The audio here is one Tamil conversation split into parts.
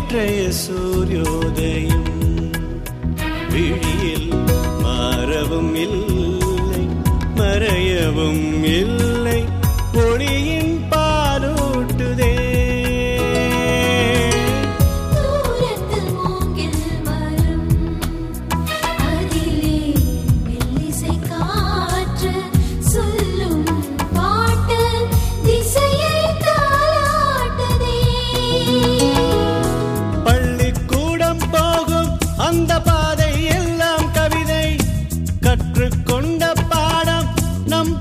நேற்றைய சூரியோதயம். விழியில் மாறவும் இல்லை மறையவும் இல்லை. கற்றுக்கொண்ட பாடம் நம்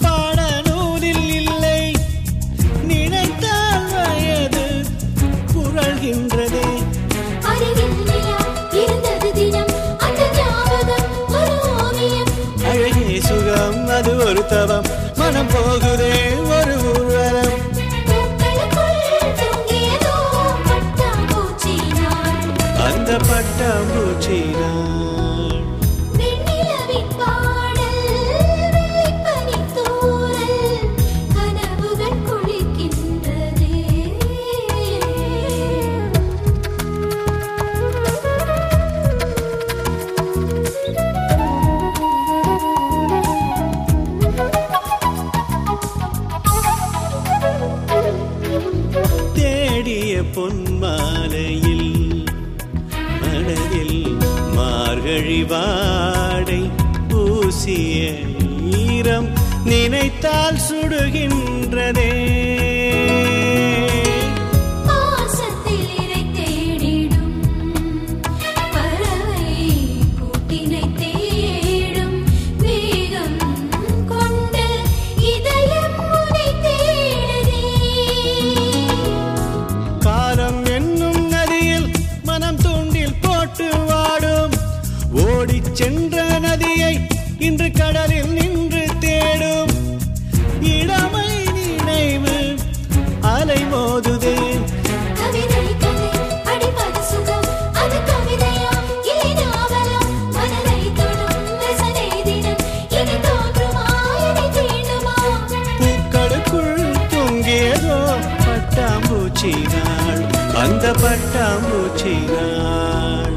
மகழிவாடை பூசிய ஈரம் நினைத்தால் சுடுகின்றதே. கடலில் நின்று தேடும். இடமை நினைவு அலை மோதுதே. அந்த பட்டாம்பூச்சி நாள்.